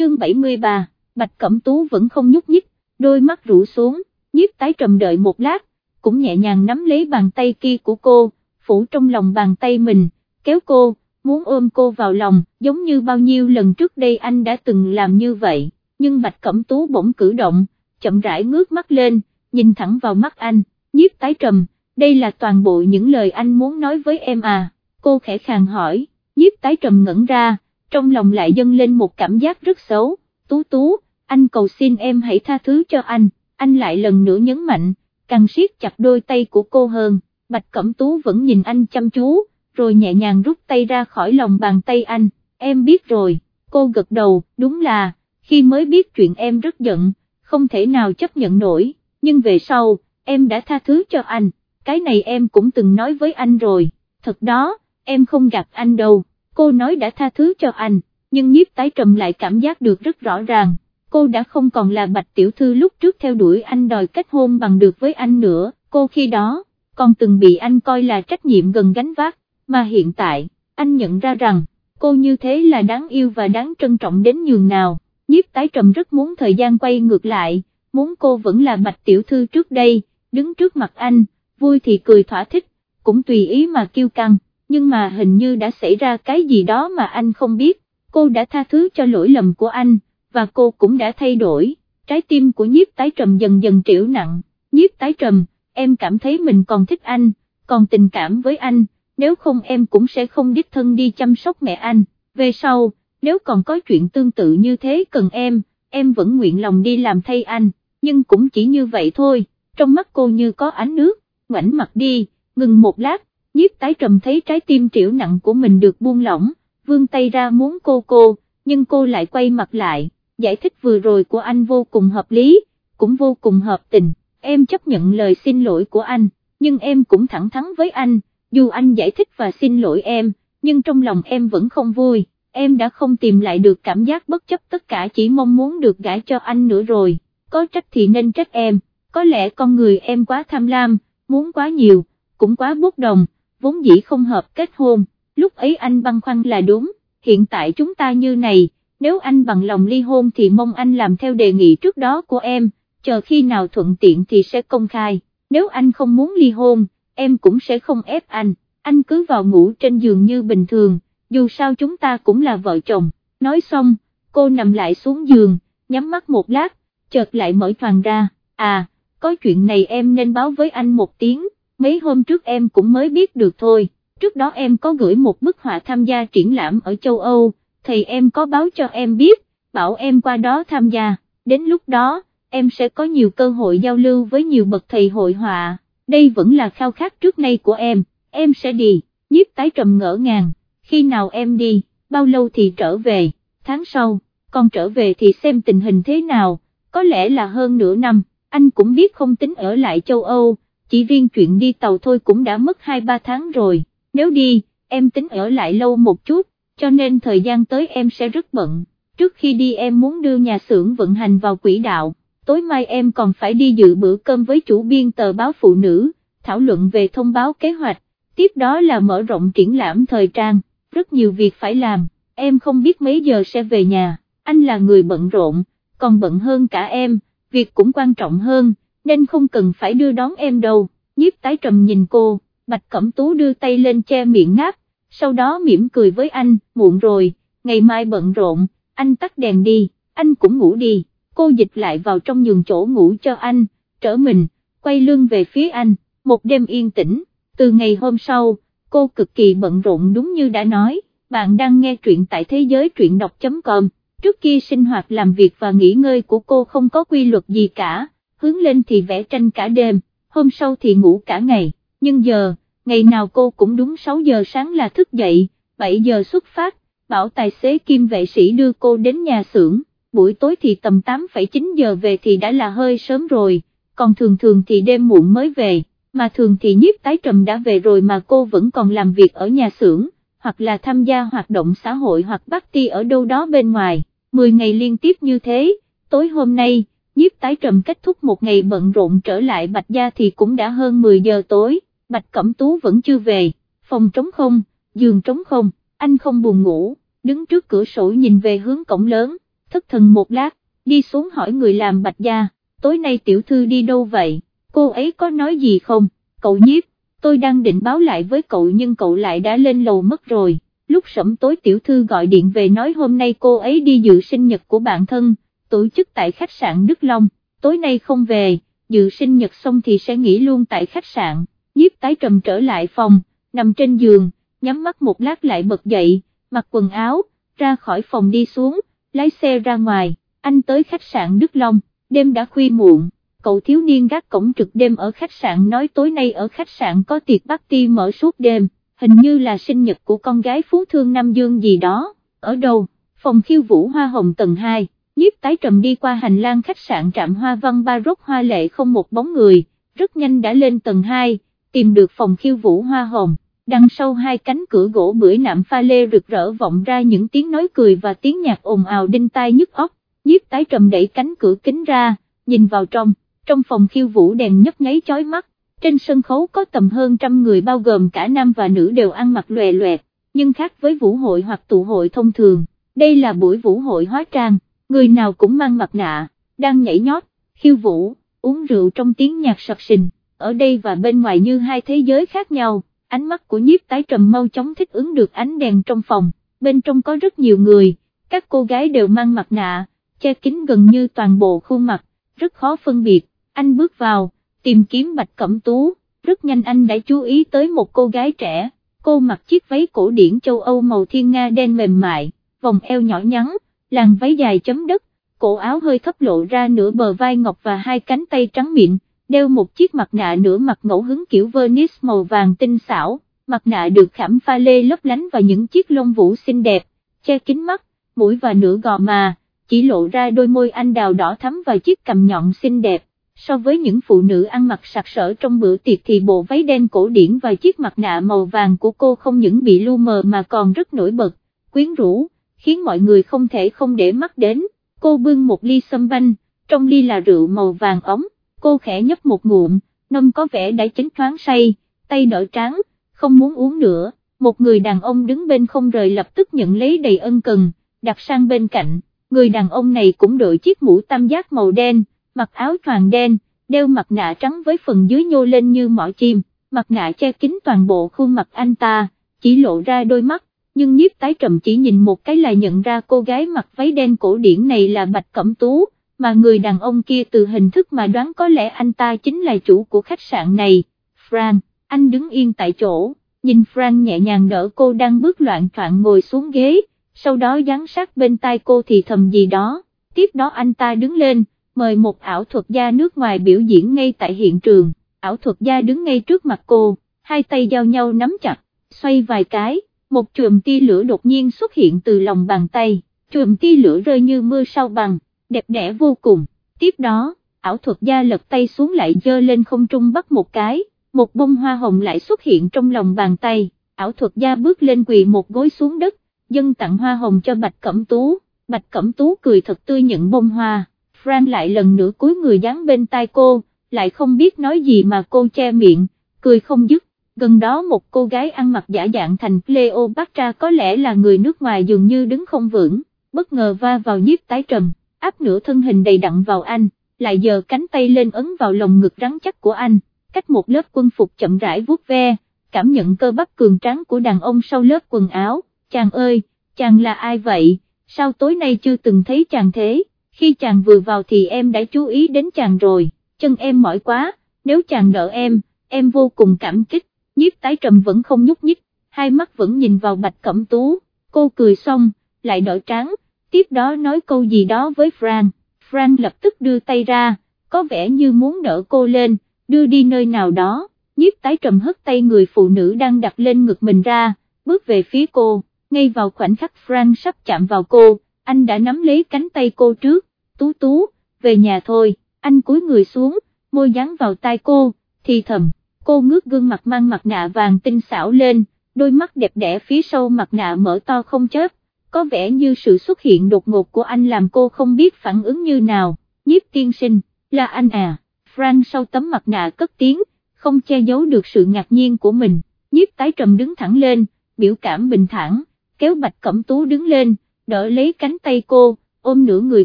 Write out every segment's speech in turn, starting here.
chương 73, Bạch Cẩm Tú vẫn không nhúc nhích, đôi mắt rũ xuống, nhiếp tái trầm đợi một lát, cũng nhẹ nhàng nắm lấy bàn tay kia của cô, phủ trong lòng bàn tay mình, kéo cô, muốn ôm cô vào lòng, giống như bao nhiêu lần trước đây anh đã từng làm như vậy, nhưng Bạch Cẩm Tú bỗng cử động, chậm rãi ngước mắt lên, nhìn thẳng vào mắt anh, nhiếp tái trầm, đây là toàn bộ những lời anh muốn nói với em à, cô khẽ khàng hỏi, nhiếp tái trầm ngẩn ra, trong lòng lại dâng lên một cảm giác rất xấu, tú tú, anh cầu xin em hãy tha thứ cho anh, anh lại lần nữa nhấn mạnh, càng siết chặt đôi tay của cô hơn, Bạch Cẩm Tú vẫn nhìn anh chăm chú, rồi nhẹ nhàng rút tay ra khỏi lòng bàn tay anh, em biết rồi, cô gật đầu, đúng là, khi mới biết chuyện em rất giận, không thể nào chấp nhận nổi, nhưng về sau, em đã tha thứ cho anh, cái này em cũng từng nói với anh rồi, thật đó, em không gặp anh đâu, cô nói đã tha thứ cho anh, nhưng nhiếp tái trầm lại cảm giác được rất rõ ràng, cô đã không còn là bạch tiểu thư lúc trước theo đuổi anh đòi kết hôn bằng được với anh nữa, cô khi đó, còn từng bị anh coi là trách nhiệm gần gánh vác, mà hiện tại, anh nhận ra rằng, cô như thế là đáng yêu và đáng trân trọng đến nhường nào, nhiếp tái trầm rất muốn thời gian quay ngược lại, muốn cô vẫn là bạch tiểu thư trước đây, đứng trước mặt anh, vui thì cười thỏa thích, cũng tùy ý mà kêu căng, nhưng mà hình như đã xảy ra cái gì đó mà anh không biết, cô đã tha thứ cho lỗi lầm của anh, và cô cũng đã thay đổi, trái tim của nhiếp tái trầm dần dần triểu nặng, nhiếp tái trầm, em cảm thấy mình còn thích anh, còn tình cảm với anh, nếu không em cũng sẽ không đích thân đi chăm sóc mẹ anh, về sau, nếu còn có chuyện tương tự như thế cần em, em vẫn nguyện lòng đi làm thay anh, nhưng cũng chỉ như vậy thôi, trong mắt cô như có ánh nước, ngoảnh mặt đi, ngừng một lát, nhiếp tái trầm thấy trái tim triểu nặng của mình được buông lỏng, vươn tay ra muốn cô cô, nhưng cô lại quay mặt lại, giải thích vừa rồi của anh vô cùng hợp lý, cũng vô cùng hợp tình, em chấp nhận lời xin lỗi của anh, nhưng em cũng thẳng thắn với anh, dù anh giải thích và xin lỗi em, nhưng trong lòng em vẫn không vui, em đã không tìm lại được cảm giác bất chấp tất cả chỉ mong muốn được gả cho anh nữa rồi, có trách thì nên trách em, có lẽ con người em quá tham lam, muốn quá nhiều, cũng quá bốc đồng, vốn dĩ không hợp kết hôn, lúc ấy anh băn khoăn là đúng, hiện tại chúng ta như này, nếu anh bằng lòng ly hôn thì mong anh làm theo đề nghị trước đó của em, chờ khi nào thuận tiện thì sẽ công khai, nếu anh không muốn ly hôn, em cũng sẽ không ép anh, anh cứ vào ngủ trên giường như bình thường, dù sao chúng ta cũng là vợ chồng, nói xong, cô nằm lại xuống giường, nhắm mắt một lát, chợt lại mở toàn ra, à, có chuyện này em nên báo với anh một tiếng, mấy hôm trước em cũng mới biết được thôi, trước đó em có gửi một bức họa tham gia triển lãm ở châu Âu, thì em có báo cho em biết, bảo em qua đó tham gia, đến lúc đó, em sẽ có nhiều cơ hội giao lưu với nhiều bậc thầy hội họa, đây vẫn là khao khát trước nay của em, em sẽ đi, nhiếp tái trầm ngỡ ngàng, khi nào em đi, bao lâu thì trở về, tháng sau, còn trở về thì xem tình hình thế nào, có lẽ là hơn nửa năm, anh cũng biết không tính ở lại châu Âu, chỉ riêng chuyện đi tàu thôi cũng đã mất 2-3 tháng rồi, nếu đi, em tính ở lại lâu một chút, cho nên thời gian tới em sẽ rất bận, trước khi đi em muốn đưa nhà xưởng vận hành vào quỹ đạo, tối mai em còn phải đi dự bữa cơm với chủ biên tờ báo phụ nữ, thảo luận về thông báo kế hoạch, tiếp đó là mở rộng triển lãm thời trang, rất nhiều việc phải làm, em không biết mấy giờ sẽ về nhà, anh là người bận rộn, còn bận hơn cả em, việc cũng quan trọng hơn, nên không cần phải đưa đón em đâu, nhiếp tái trầm nhìn cô, Bạch Cẩm Tú đưa tay lên che miệng ngáp, sau đó mỉm cười với anh, muộn rồi, ngày mai bận rộn, anh tắt đèn đi, anh cũng ngủ đi, cô dịch lại vào trong giường chỗ ngủ cho anh, trở mình, quay lưng về phía anh, một đêm yên tĩnh, từ ngày hôm sau, cô cực kỳ bận rộn đúng như đã nói, bạn đang nghe truyện tại thế giới truyện đọc.com, trước kia sinh hoạt làm việc và nghỉ ngơi của cô không có quy luật gì cả, hướng lên thì vẽ tranh cả đêm, hôm sau thì ngủ cả ngày, nhưng giờ, ngày nào cô cũng đúng 6 giờ sáng là thức dậy, 7 giờ xuất phát, bảo tài xế kim vệ sĩ đưa cô đến nhà xưởng, buổi tối thì tầm 8,9 giờ về thì đã là hơi sớm rồi, còn thường thường thì đêm muộn mới về, mà thường thì nhiếp tái trầm đã về rồi mà cô vẫn còn làm việc ở nhà xưởng, hoặc là tham gia hoạt động xã hội hoặc bắt ti ở đâu đó bên ngoài, 10 ngày liên tiếp như thế, tối hôm nay, nhiếp tái trầm kết thúc một ngày bận rộn trở lại Bạch Gia thì cũng đã hơn 10 giờ tối. Bạch Cẩm Tú vẫn chưa về, phòng trống không, giường trống không, anh không buồn ngủ, đứng trước cửa sổ nhìn về hướng cổng lớn, thất thần một lát, đi xuống hỏi người làm bạch gia, tối nay tiểu thư đi đâu vậy, cô ấy có nói gì không, cậu nhiếp, tôi đang định báo lại với cậu nhưng cậu lại đã lên lầu mất rồi, lúc sẩm tối tiểu thư gọi điện về nói hôm nay cô ấy đi dự sinh nhật của bạn thân, tổ chức tại khách sạn Đức Long, tối nay không về, dự sinh nhật xong thì sẽ nghỉ luôn tại khách sạn, nhiếp tái trầm trở lại phòng, nằm trên giường, nhắm mắt một lát lại bật dậy, mặc quần áo, ra khỏi phòng đi xuống, lái xe ra ngoài, anh tới khách sạn Đức Long, đêm đã khuya muộn, cậu thiếu niên gác cổng trực đêm ở khách sạn nói tối nay ở khách sạn có tiệc party mở suốt đêm, hình như là sinh nhật của con gái phú thương Nam Dương gì đó, ở đâu, phòng khiêu vũ hoa hồng tầng 2, nhiếp tái trầm đi qua hành lang khách sạn trạm hoa văn ba rốt hoa lệ không một bóng người, rất nhanh đã lên tầng 2, tìm được phòng khiêu vũ hoa hồng đằng sau hai cánh cửa gỗ bưởi nạm pha lê rực rỡ vọng ra những tiếng nói cười và tiếng nhạc ồn ào đinh tai nhức óc, nhiếp tái trầm đẩy cánh cửa kính ra, nhìn vào trong, trong phòng khiêu vũ đèn nhấp nháy chói mắt, trên sân khấu có tầm hơn trăm người bao gồm cả nam và nữ đều ăn mặc lòe loẹt, nhưng khác với vũ hội hoặc tụ hội thông thường, đây là buổi vũ hội hóa trang, người nào cũng mang mặt nạ, đang nhảy nhót, khiêu vũ, uống rượu trong tiếng nhạc sập sình, ở đây và bên ngoài như hai thế giới khác nhau ánh mắt của nhiếp tái trầm mau chóng thích ứng được ánh đèn trong phòng, bên trong có rất nhiều người, các cô gái đều mang mặt nạ, che kín gần như toàn bộ khuôn mặt, rất khó phân biệt, anh bước vào, tìm kiếm bạch cẩm tú, rất nhanh anh đã chú ý tới một cô gái trẻ, cô mặc chiếc váy cổ điển châu Âu màu thiên nga đen mềm mại, vòng eo nhỏ nhắn, làn váy dài chấm đất, cổ áo hơi thấp lộ ra nửa bờ vai ngọc và hai cánh tay trắng mịn, đeo một chiếc mặt nạ nửa mặt ngẫu hứng kiểu Venice màu vàng tinh xảo, mặt nạ được khảm pha lê lấp lánh và những chiếc lông vũ xinh đẹp, che kín mắt, mũi và nửa gò mà, chỉ lộ ra đôi môi anh đào đỏ thắm và chiếc cằm nhọn xinh đẹp. So với những phụ nữ ăn mặc sặc sỡ trong bữa tiệc thì bộ váy đen cổ điển và chiếc mặt nạ màu vàng của cô không những bị lu mờ mà còn rất nổi bật, quyến rũ, khiến mọi người không thể không để mắt đến. Cô bưng một ly sâm banh, trong ly là rượu màu vàng ống. Cô khẽ nhấp một ngụm, nông có vẻ đã chính thoáng say, tay đỡ trắng, không muốn uống nữa, một người đàn ông đứng bên không rời lập tức nhận lấy đầy ân cần, đặt sang bên cạnh, người đàn ông này cũng đội chiếc mũ tam giác màu đen, mặc áo choàng đen, đeo mặt nạ trắng với phần dưới nhô lên như mỏ chim, mặt nạ che kín toàn bộ khuôn mặt anh ta, chỉ lộ ra đôi mắt, nhưng nhiếp tái trầm chỉ nhìn một cái là nhận ra cô gái mặc váy đen cổ điển này là Bạch Cẩm Tú mà người đàn ông kia từ hình thức mà đoán có lẽ anh ta chính là chủ của khách sạn này, Frank, anh đứng yên tại chỗ, nhìn Frank nhẹ nhàng đỡ cô đang bước loạn troạn ngồi xuống ghế, sau đó dán sát bên tai cô thì thầm gì đó, tiếp đó anh ta đứng lên, mời một ảo thuật gia nước ngoài biểu diễn ngay tại hiện trường, ảo thuật gia đứng ngay trước mặt cô, hai tay giao nhau nắm chặt, xoay vài cái, một chùm tia lửa đột nhiên xuất hiện từ lòng bàn tay, chùm tia lửa rơi như mưa sau bằng đẹp đẽ vô cùng, tiếp đó, ảo thuật gia lật tay xuống lại dơ lên không trung bắt một cái, một bông hoa hồng lại xuất hiện trong lòng bàn tay, ảo thuật gia bước lên quỳ một gối xuống đất, dân tặng hoa hồng cho Bạch Cẩm Tú, Bạch Cẩm Tú cười thật tươi nhận bông hoa, Frank lại lần nữa cúi người dán bên tai cô, lại không biết nói gì mà cô che miệng, cười không dứt, gần đó một cô gái ăn mặc giả dạng thành Cleopatra có lẽ là người nước ngoài dường như đứng không vững, bất ngờ va vào nhiếp tái trầm áp nửa thân hình đầy đặn vào anh, lại giờ cánh tay lên ấn vào lồng ngực rắn chắc của anh, cách một lớp quân phục chậm rãi vuốt ve, cảm nhận cơ bắp cường tráng của đàn ông sau lớp quần áo, chàng ơi, chàng là ai vậy, sao tối nay chưa từng thấy chàng thế, khi chàng vừa vào thì em đã chú ý đến chàng rồi, chân em mỏi quá, nếu chàng đỡ em, em vô cùng cảm kích, nhiếp tái trầm vẫn không nhúc nhích, hai mắt vẫn nhìn vào bạch cẩm tú, cô cười xong, lại đỡ tráng, tiếp đó nói câu gì đó với Fran. Fran lập tức đưa tay ra, có vẻ như muốn đỡ cô lên, đưa đi nơi nào đó, nhiếp tái trầm hất tay người phụ nữ đang đặt lên ngực mình ra, bước về phía cô, ngay vào khoảnh khắc Fran sắp chạm vào cô, anh đã nắm lấy cánh tay cô trước, tú tú, về nhà thôi, anh cúi người xuống, môi dán vào tai cô, thì thầm, cô ngước gương mặt mang mặt nạ vàng tinh xảo lên, đôi mắt đẹp đẽ phía sau mặt nạ mở to không chớp, có vẻ như sự xuất hiện đột ngột của anh làm cô không biết phản ứng như nào, nhiếp tiên sinh, là anh à, Frank sau tấm mặt nạ cất tiếng, không che giấu được sự ngạc nhiên của mình, nhiếp tái trầm đứng thẳng lên, biểu cảm bình thản, kéo bạch cẩm tú đứng lên, đỡ lấy cánh tay cô, ôm nửa người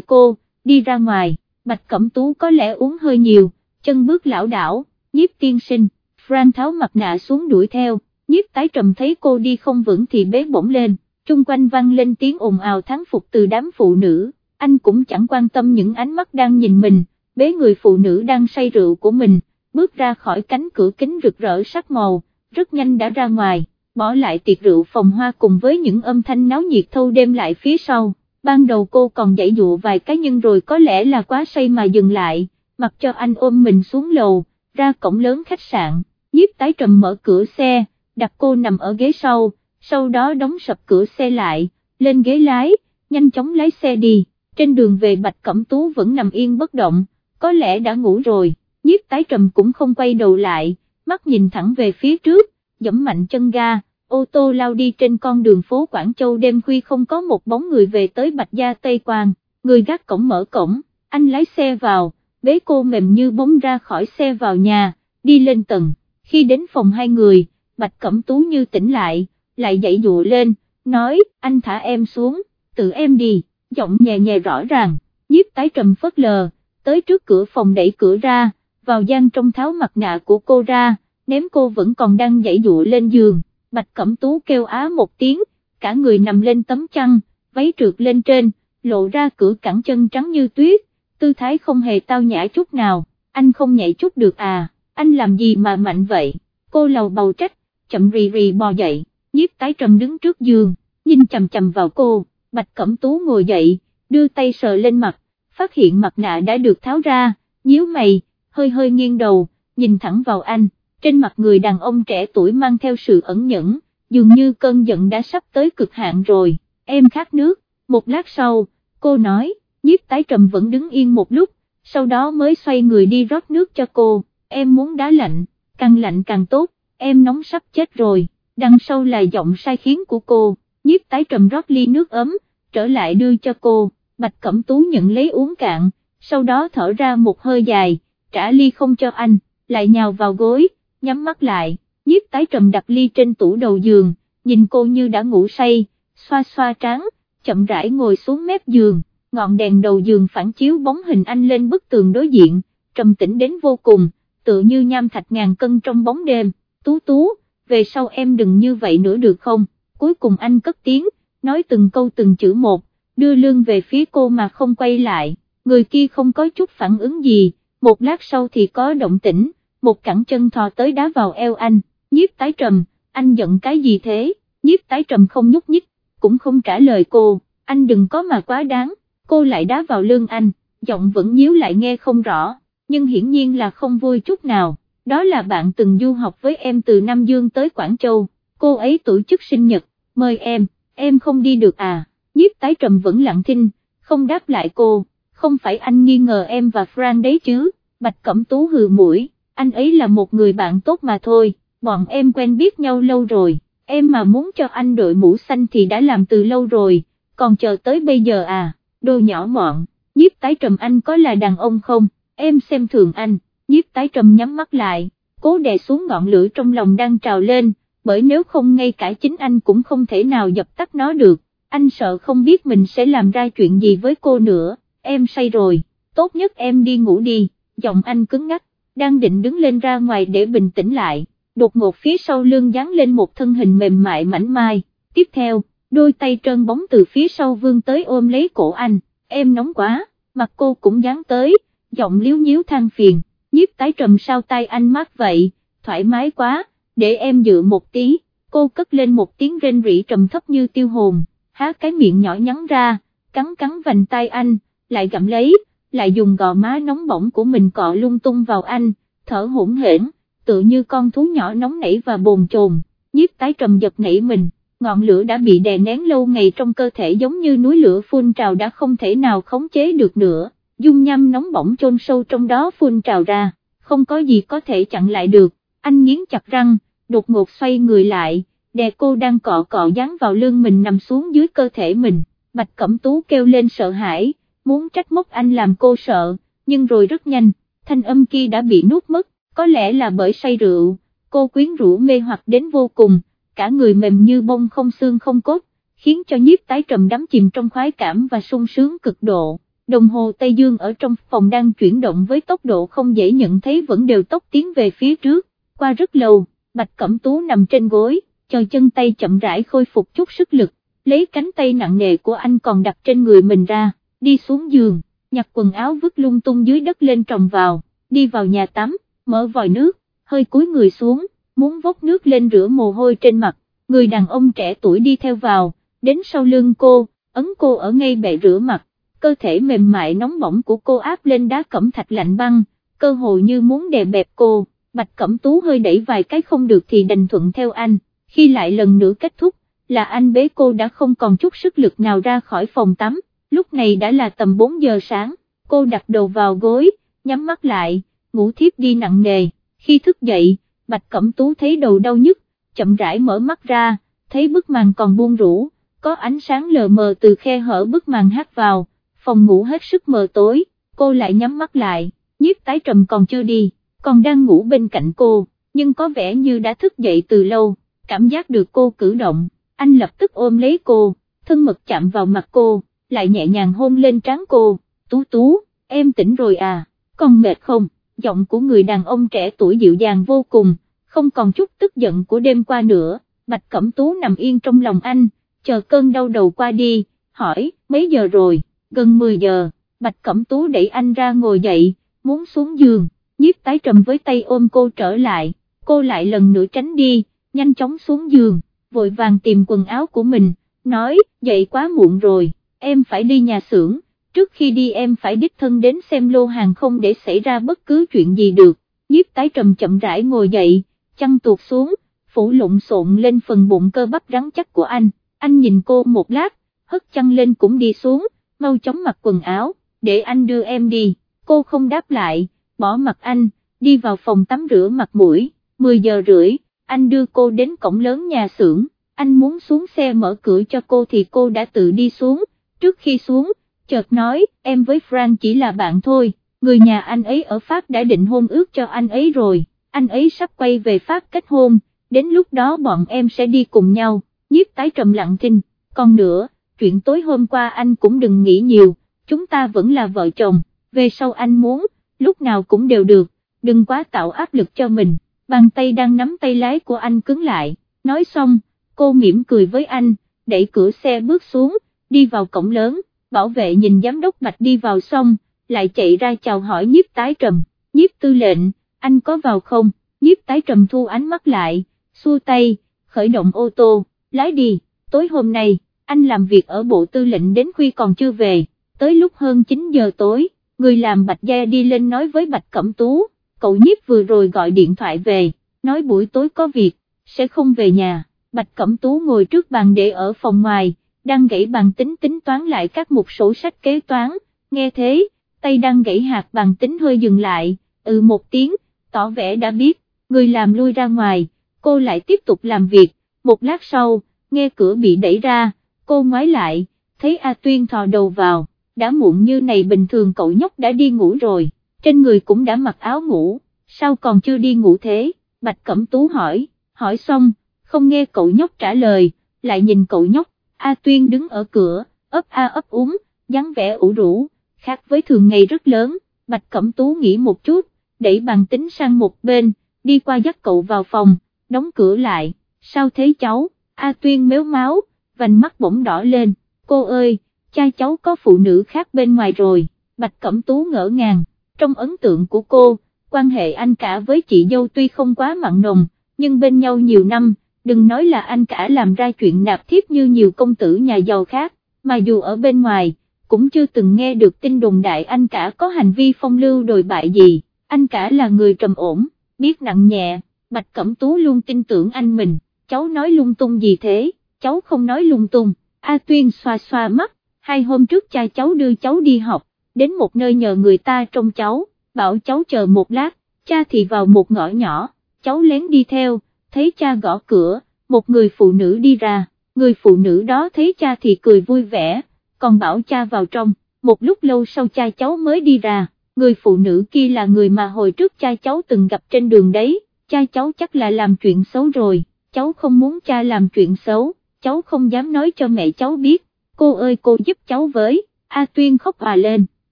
cô, đi ra ngoài, Bạch Cẩm Tú có lẽ uống hơi nhiều, chân bước lão đảo, nhiếp tiên sinh, Frank tháo mặt nạ xuống đuổi theo, nhiếp tái trầm thấy cô đi không vững thì bế bổng lên, chung quanh vang lên tiếng ồn ào thắng phục từ đám phụ nữ, anh cũng chẳng quan tâm những ánh mắt đang nhìn mình, bế người phụ nữ đang say rượu của mình, bước ra khỏi cánh cửa kính rực rỡ sắc màu, rất nhanh đã ra ngoài, bỏ lại tiệc rượu phòng hoa cùng với những âm thanh náo nhiệt thâu đêm lại phía sau, ban đầu cô còn dãy dụ vài cái nhưng rồi có lẽ là quá say mà dừng lại, mặc cho anh ôm mình xuống lầu, ra cổng lớn khách sạn, nhiếp tái trầm mở cửa xe, đặt cô nằm ở ghế sau, sau đó đóng sập cửa xe lại, lên ghế lái, nhanh chóng lái xe đi, trên đường về Bạch Cẩm Tú vẫn nằm yên bất động, có lẽ đã ngủ rồi, nhiếp tái trầm cũng không quay đầu lại, mắt nhìn thẳng về phía trước, dẫm mạnh chân ga, ô tô lao đi trên con đường phố Quảng Châu đêm khuya không có một bóng người về tới Bạch Gia Tây Quang, người gác cổng mở cổng, anh lái xe vào, bế cô mềm như bóng ra khỏi xe vào nhà, đi lên tầng, khi đến phòng hai người, Bạch Cẩm Tú như tỉnh lại, lại dậy dụ lên, nói, anh thả em xuống, tự em đi, giọng nhẹ nhẹ rõ ràng, nhiếp tái trầm phớt lờ, tới trước cửa phòng đẩy cửa ra, vào gian trong tháo mặt nạ của cô ra, ném cô vẫn còn đang dậy dụ lên giường, Bạch Cẩm Tú kêu á một tiếng, cả người nằm lên tấm chăn, váy trượt lên trên, lộ ra cửa cẳng chân trắng như tuyết, tư thái không hề tao nhã chút nào, anh không nhảy chút được à, anh làm gì mà mạnh vậy, cô lầu bầu trách, chậm rì rì bò dậy, nhiếp tái trầm đứng trước giường, nhìn chầm chầm vào cô, Bạch Cẩm Tú ngồi dậy, đưa tay sờ lên mặt, phát hiện mặt nạ đã được tháo ra, nhíu mày, hơi hơi nghiêng đầu, nhìn thẳng vào anh, trên mặt người đàn ông trẻ tuổi mang theo sự ẩn nhẫn, dường như cơn giận đã sắp tới cực hạn rồi, em khát nước, một lát sau, cô nói, nhiếp tái trầm vẫn đứng yên một lúc, sau đó mới xoay người đi rót nước cho cô, em muốn đá lạnh, càng lạnh càng tốt, em nóng sắp chết rồi, đằng sau là giọng sai khiến của cô, nhiếp tái trầm rót ly nước ấm, trở lại đưa cho cô, Bạch Cẩm Tú nhận lấy uống cạn, sau đó thở ra một hơi dài, trả ly không cho anh, lại nhào vào gối, nhắm mắt lại, nhiếp tái trầm đặt ly trên tủ đầu giường, nhìn cô như đã ngủ say, xoa xoa trán, chậm rãi ngồi xuống mép giường, ngọn đèn đầu giường phản chiếu bóng hình anh lên bức tường đối diện, trầm tĩnh đến vô cùng, tự như nham thạch ngàn cân trong bóng đêm, tú tú, về sau em đừng như vậy nữa được không, cuối cùng anh cất tiếng, nói từng câu từng chữ một, đưa lưng về phía cô mà không quay lại, người kia không có chút phản ứng gì, một lát sau thì có động tĩnh, một cẳng chân thò tới đá vào eo anh, nhiếp tái trầm, anh giận cái gì thế, nhiếp tái trầm không nhúc nhích, cũng không trả lời cô, anh đừng có mà quá đáng, cô lại đá vào lưng anh, giọng vẫn nhíu lại nghe không rõ, nhưng hiển nhiên là không vui chút nào, đó là bạn từng du học với em từ Nam Dương tới Quảng Châu, cô ấy tổ chức sinh nhật, mời em, em không đi được à, nhiếp tái trầm vẫn lặng thinh, không đáp lại cô, không phải anh nghi ngờ em và Fran đấy chứ, Bạch Cẩm Tú hừ mũi, anh ấy là một người bạn tốt mà thôi, bọn em quen biết nhau lâu rồi, em mà muốn cho anh đội mũ xanh thì đã làm từ lâu rồi, còn chờ tới bây giờ à, đồ nhỏ mọn, nhiếp tái trầm anh có là đàn ông không, em xem thường anh, nhiếp tái trầm nhắm mắt lại, cố đè xuống ngọn lửa trong lòng đang trào lên, bởi nếu không ngay cả chính anh cũng không thể nào dập tắt nó được, anh sợ không biết mình sẽ làm ra chuyện gì với cô nữa, em say rồi, tốt nhất em đi ngủ đi, giọng anh cứng ngắc, đang định đứng lên ra ngoài để bình tĩnh lại, đột ngột phía sau lưng dán lên một thân hình mềm mại mảnh mai, tiếp theo, đôi tay trơn bóng từ phía sau vương tới ôm lấy cổ anh, em nóng quá, mặt cô cũng dán tới, giọng liếu nhíu than phiền, nhiếp tái trầm sao tay anh mát vậy, thoải mái quá, để em dựa một tí, cô cất lên một tiếng rên rỉ trầm thấp như tiêu hồn, há cái miệng nhỏ nhắn ra, cắn cắn vành tay anh, lại gặm lấy, lại dùng gò má nóng bỏng của mình cọ lung tung vào anh, thở hổn hển, tự như con thú nhỏ nóng nảy và bồn chồn, nhiếp tái trầm giật nảy mình, ngọn lửa đã bị đè nén lâu ngày trong cơ thể giống như núi lửa phun trào đã không thể nào khống chế được nữa, dung nham nóng bỏng chôn sâu trong đó phun trào ra, không có gì có thể chặn lại được, anh nghiến chặt răng, đột ngột xoay người lại, đè cô đang cọ cọ dán vào lưng mình nằm xuống dưới cơ thể mình, Bạch Cẩm Tú kêu lên sợ hãi, muốn trách móc anh làm cô sợ, nhưng rồi rất nhanh, thanh âm kia đã bị nuốt mất, có lẽ là bởi say rượu, cô quyến rũ mê hoặc đến vô cùng, cả người mềm như bông không xương không cốt, khiến cho nhiếp tái trầm đắm chìm trong khoái cảm và sung sướng cực độ. Đồng hồ Tây Dương ở trong phòng đang chuyển động với tốc độ không dễ nhận thấy vẫn đều tốc tiến về phía trước, qua rất lâu, Bạch Cẩm Tú nằm trên gối, cho chân tay chậm rãi khôi phục chút sức lực, lấy cánh tay nặng nề của anh còn đặt trên người mình ra, đi xuống giường, nhặt quần áo vứt lung tung dưới đất lên trồng vào, đi vào nhà tắm, mở vòi nước, hơi cúi người xuống, muốn vốc nước lên rửa mồ hôi trên mặt, người đàn ông trẻ tuổi đi theo vào, đến sau lưng cô, ấn cô ở ngay bệ rửa mặt, cơ thể mềm mại nóng bỏng của cô áp lên đá cẩm thạch lạnh băng, cơ hồ như muốn đè bẹp cô, Bạch Cẩm Tú hơi đẩy vài cái không được thì đành thuận theo anh, khi lại lần nữa kết thúc, là anh bế cô đã không còn chút sức lực nào ra khỏi phòng tắm, lúc này đã là tầm 4 giờ sáng, cô đặt đầu vào gối, nhắm mắt lại, ngủ thiếp đi nặng nề, khi thức dậy, Bạch Cẩm Tú thấy đầu đau nhức, chậm rãi mở mắt ra, thấy bức màn còn buông rũ, có ánh sáng lờ mờ từ khe hở bức màn hát vào, phòng ngủ hết sức mờ tối, cô lại nhắm mắt lại, nhiếp tái trầm còn chưa đi, còn đang ngủ bên cạnh cô, nhưng có vẻ như đã thức dậy từ lâu, cảm giác được cô cử động, anh lập tức ôm lấy cô, thân mật chạm vào mặt cô, lại nhẹ nhàng hôn lên trán cô, tú tú, em tỉnh rồi à, còn mệt không, giọng của người đàn ông trẻ tuổi dịu dàng vô cùng, không còn chút tức giận của đêm qua nữa, Bạch Cẩm Tú nằm yên trong lòng anh, chờ cơn đau đầu qua đi, hỏi, mấy giờ rồi, gần 10 giờ, Bạch Cẩm Tú đẩy anh ra ngồi dậy, muốn xuống giường, nhiếp tái trầm với tay ôm cô trở lại, cô lại lần nữa tránh đi, nhanh chóng xuống giường, vội vàng tìm quần áo của mình, nói, dậy quá muộn rồi, em phải đi nhà xưởng, trước khi đi em phải đích thân đến xem lô hàng không để xảy ra bất cứ chuyện gì được, nhiếp tái trầm chậm rãi ngồi dậy, chăn tuột xuống, phủ lộn xộn lên phần bụng cơ bắp rắn chắc của anh, anh nhìn cô một lát, hất chăn lên cũng đi xuống, mau chóng mặc quần áo, để anh đưa em đi, cô không đáp lại, bỏ mặt anh, đi vào phòng tắm rửa mặt mũi, 10 giờ rưỡi, anh đưa cô đến cổng lớn nhà xưởng, anh muốn xuống xe mở cửa cho cô thì cô đã tự đi xuống, trước khi xuống, chợt nói, em với Frank chỉ là bạn thôi, người nhà anh ấy ở Pháp đã định hôn ước cho anh ấy rồi, anh ấy sắp quay về Pháp kết hôn, đến lúc đó bọn em sẽ đi cùng nhau, nhiếp tái trầm lặng thinh, còn nữa, chuyện tối hôm qua anh cũng đừng nghĩ nhiều, chúng ta vẫn là vợ chồng, về sau anh muốn, lúc nào cũng đều được, đừng quá tạo áp lực cho mình, bàn tay đang nắm tay lái của anh cứng lại, nói xong, cô mỉm cười với anh, đẩy cửa xe bước xuống, đi vào cổng lớn, bảo vệ nhìn giám đốc Bạch đi vào xong, lại chạy ra chào hỏi nhiếp tái trầm, nhiếp tư lệnh, anh có vào không, nhiếp tái trầm thu ánh mắt lại, xua tay, khởi động ô tô, lái đi, tối hôm nay, anh làm việc ở bộ tư lệnh đến khuya còn chưa về, tới lúc hơn 9 giờ tối, người làm Bạch Gia đi lên nói với Bạch Cẩm Tú, cậu nhiếp vừa rồi gọi điện thoại về, nói buổi tối có việc, sẽ không về nhà, Bạch Cẩm Tú ngồi trước bàn để ở phòng ngoài, đang gãy bàn tính tính toán lại các mục sổ sách kế toán, nghe thế, tay đang gãy hạt bàn tính hơi dừng lại, ừ một tiếng, tỏ vẻ đã biết, người làm lui ra ngoài, cô lại tiếp tục làm việc, một lát sau, nghe cửa bị đẩy ra, cô ngoái lại, thấy A Tuyên thò đầu vào, đã muộn như này bình thường cậu nhóc đã đi ngủ rồi, trên người cũng đã mặc áo ngủ, sao còn chưa đi ngủ thế, Bạch Cẩm Tú hỏi, hỏi xong, không nghe cậu nhóc trả lời, lại nhìn cậu nhóc, A Tuyên đứng ở cửa, ấp a ấp úng, dáng vẻ ủ rũ, khác với thường ngày rất lớn, Bạch Cẩm Tú nghĩ một chút, đẩy bàn tính sang một bên, đi qua dắt cậu vào phòng, đóng cửa lại, sao thế cháu, A Tuyên méo máu, vành mắt bỗng đỏ lên, cô ơi, cha cháu có phụ nữ khác bên ngoài rồi, Bạch Cẩm Tú ngỡ ngàng, trong ấn tượng của cô, quan hệ anh cả với chị dâu tuy không quá mặn nồng, nhưng bên nhau nhiều năm, đừng nói là anh cả làm ra chuyện nạp thiếp như nhiều công tử nhà giàu khác, mà dù ở bên ngoài, cũng chưa từng nghe được tin đồn đại anh cả có hành vi phong lưu đồi bại gì, anh cả là người trầm ổn, biết nặng nhẹ, Bạch Cẩm Tú luôn tin tưởng anh mình, cháu nói lung tung gì thế, cháu không nói lung tung, A Tuyên xoa xoa mắt, hai hôm trước cha cháu đưa cháu đi học, đến một nơi nhờ người ta trông cháu, bảo cháu chờ một lát, cha thì vào một ngõ nhỏ, cháu lén đi theo, thấy cha gõ cửa, một người phụ nữ đi ra, người phụ nữ đó thấy cha thì cười vui vẻ, còn bảo cha vào trong, một lúc lâu sau cha cháu mới đi ra, người phụ nữ kia là người mà hồi trước cha cháu từng gặp trên đường đấy, cha cháu chắc là làm chuyện xấu rồi, cháu không muốn cha làm chuyện xấu, cháu không dám nói cho mẹ cháu biết, cô ơi cô giúp cháu với, A Tuyên khóc hòa lên,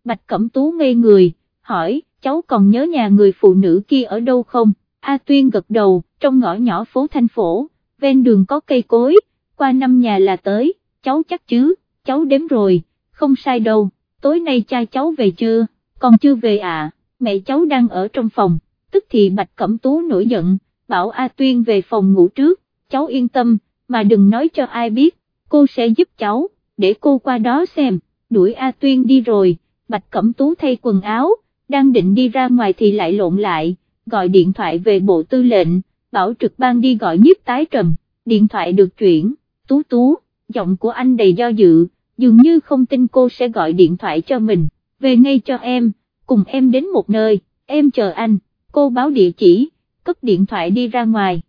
Bạch Cẩm Tú ngây người, hỏi, cháu còn nhớ nhà người phụ nữ kia ở đâu không, A Tuyên gật đầu, trong ngõ nhỏ phố Thanh Phổ, ven đường có cây cối, qua năm nhà là tới, cháu chắc chứ, cháu đếm rồi, không sai đâu, tối nay cha cháu về chưa, còn chưa về à, mẹ cháu đang ở trong phòng, tức thì Bạch Cẩm Tú nổi giận, bảo A Tuyên về phòng ngủ trước, cháu yên tâm, mà đừng nói cho ai biết, cô sẽ giúp cháu, để cô qua đó xem, đuổi A Tuyên đi rồi, Bạch Cẩm Tú thay quần áo, đang định đi ra ngoài thì lại lộn lại, gọi điện thoại về bộ tư lệnh, bảo trực ban đi gọi nhiếp tái trầm, điện thoại được chuyển, Tú Tú, giọng của anh đầy do dự, dường như không tin cô sẽ gọi điện thoại cho mình, về ngay cho em, cùng em đến một nơi, em chờ anh, cô báo địa chỉ, cất điện thoại đi ra ngoài.